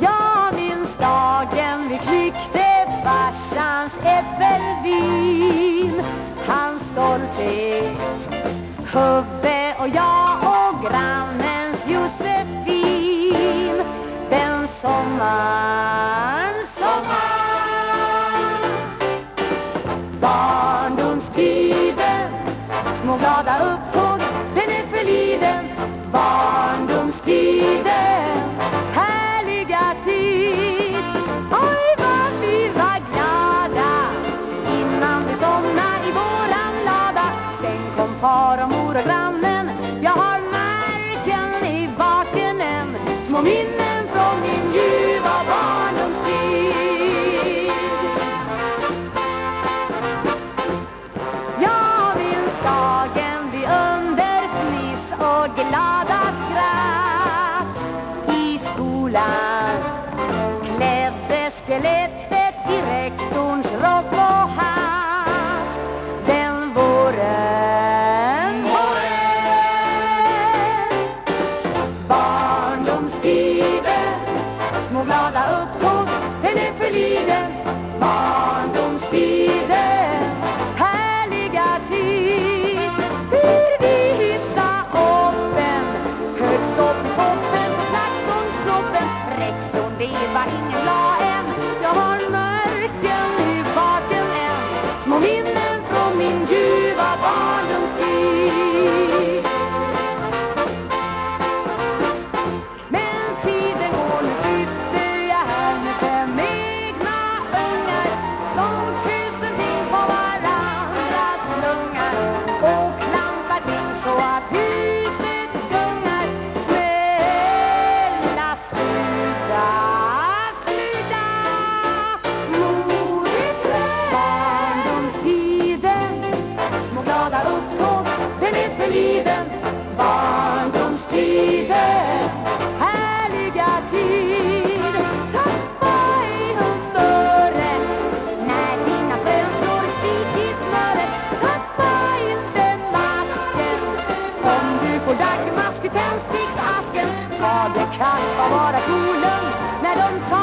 Jag minns dagen vi klyckte farsans äppelvin. Hans stolthet, Hubbe och jag och grannens Josefin. Den sommar hope. I can't afford a cooling. Now don't talk